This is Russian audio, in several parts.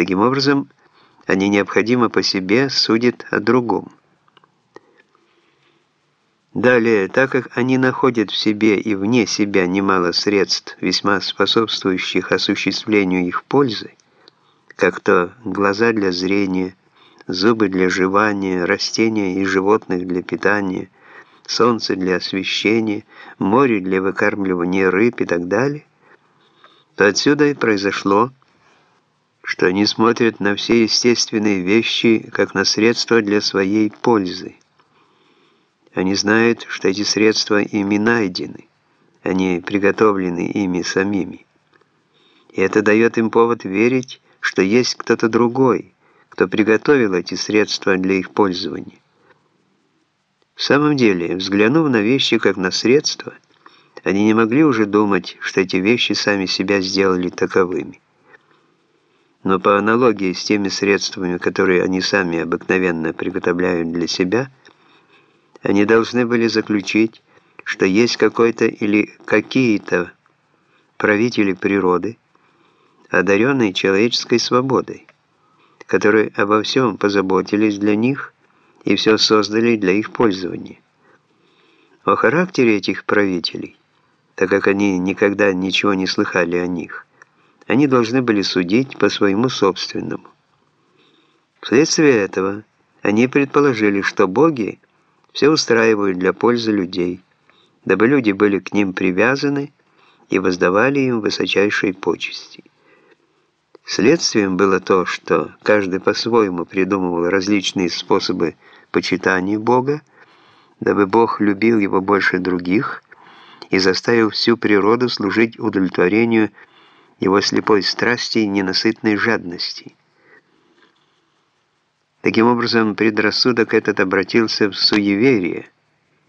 Таким образом, они необходимо по себе судят о другом. Далее, так как они находят в себе и вне себя немало средств, весьма способствующих осуществлению их пользы, как то глаза для зрения, зубы для жевания, растения и животных для питания, солнце для освещения, море для выкармливания рыб и так далее, то отсюда и произошло, что они смотрят на все естественные вещи как на средства для своей пользы. Они знают, что эти средства ими найдены, они приготовлены ими самими. И это дает им повод верить, что есть кто-то другой, кто приготовил эти средства для их пользования. В самом деле, взглянув на вещи как на средства, они не могли уже думать, что эти вещи сами себя сделали таковыми. Но по аналогии с теми средствами, которые они сами обыкновенно приготовляют для себя – они должны были заключить, что есть какой-то или какие-то правители природы, одаренные человеческой свободой, которые обо всем позаботились для них и все создали для их пользования. О характере этих правителей, так как они никогда ничего не слыхали о них, они должны были судить по своему собственному. Вследствие этого они предположили, что боги – все устраивают для пользы людей, дабы люди были к ним привязаны и воздавали им высочайшие почести. Следствием было то, что каждый по-своему придумывал различные способы почитания Бога, дабы Бог любил его больше других и заставил всю природу служить удовлетворению его слепой страсти и ненасытной жадности. Таким образом, предрассудок этот обратился в суеверие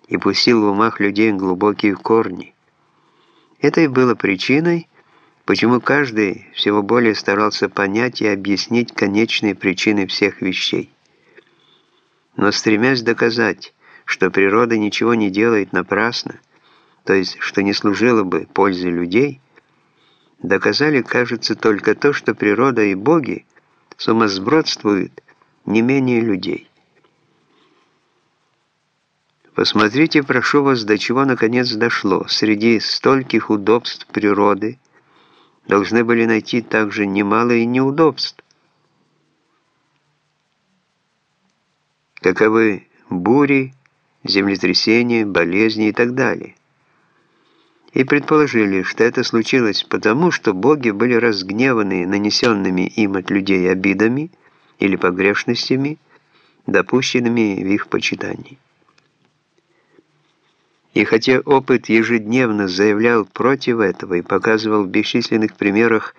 и пустил в умах людей глубокие корни. Это и было причиной, почему каждый всего более старался понять и объяснить конечные причины всех вещей. Но стремясь доказать, что природа ничего не делает напрасно, то есть, что не служило бы пользе людей, доказали, кажется, только то, что природа и боги сумасбродствуют не менее людей. Посмотрите, прошу вас, до чего наконец дошло. Среди стольких удобств природы должны были найти также немало и неудобств. Каковы бури, землетрясения, болезни и так далее. И предположили, что это случилось потому, что боги были разгневаны нанесенными им от людей обидами, или погрешностями, допущенными в их почитании. И хотя опыт ежедневно заявлял против этого и показывал в бесчисленных примерах,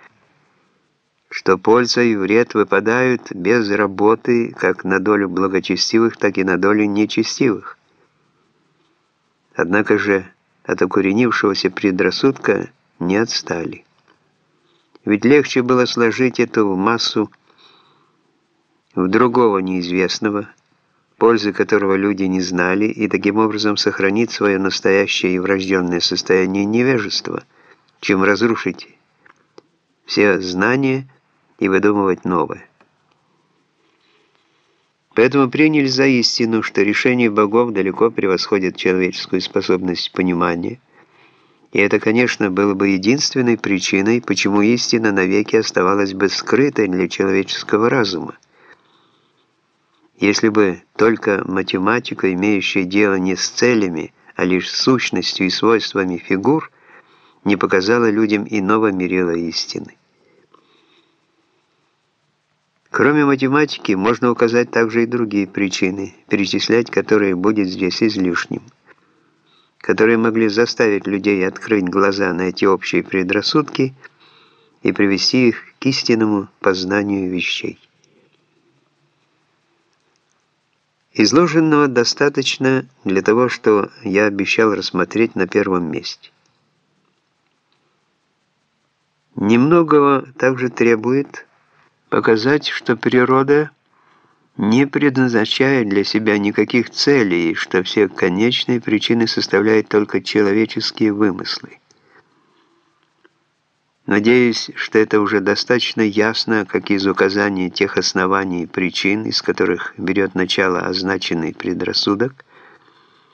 что польза и вред выпадают без работы как на долю благочестивых, так и на долю нечестивых. Однако же от укоренившегося предрассудка не отстали. Ведь легче было сложить эту массу в другого неизвестного, пользы которого люди не знали, и таким образом сохранить свое настоящее и врожденное состояние невежества, чем разрушить все знания и выдумывать новое. Поэтому приняли за истину, что решение богов далеко превосходит человеческую способность понимания, и это, конечно, было бы единственной причиной, почему истина навеки оставалась бы скрытой для человеческого разума. Если бы только математика, имеющая дело не с целями, а лишь с сущностью и свойствами фигур, не показала людям иного мерила истины. Кроме математики, можно указать также и другие причины, перечислять которые будет здесь излишним, которые могли заставить людей открыть глаза на эти общие предрассудки и привести их к истинному познанию вещей. Изложенного достаточно для того, что я обещал рассмотреть на первом месте. Немногого также требует показать, что природа не предназначает для себя никаких целей, что все конечные причины составляют только человеческие вымыслы. Надеюсь, что это уже достаточно ясно, как из указания тех оснований и причин, из которых берет начало означенный предрассудок –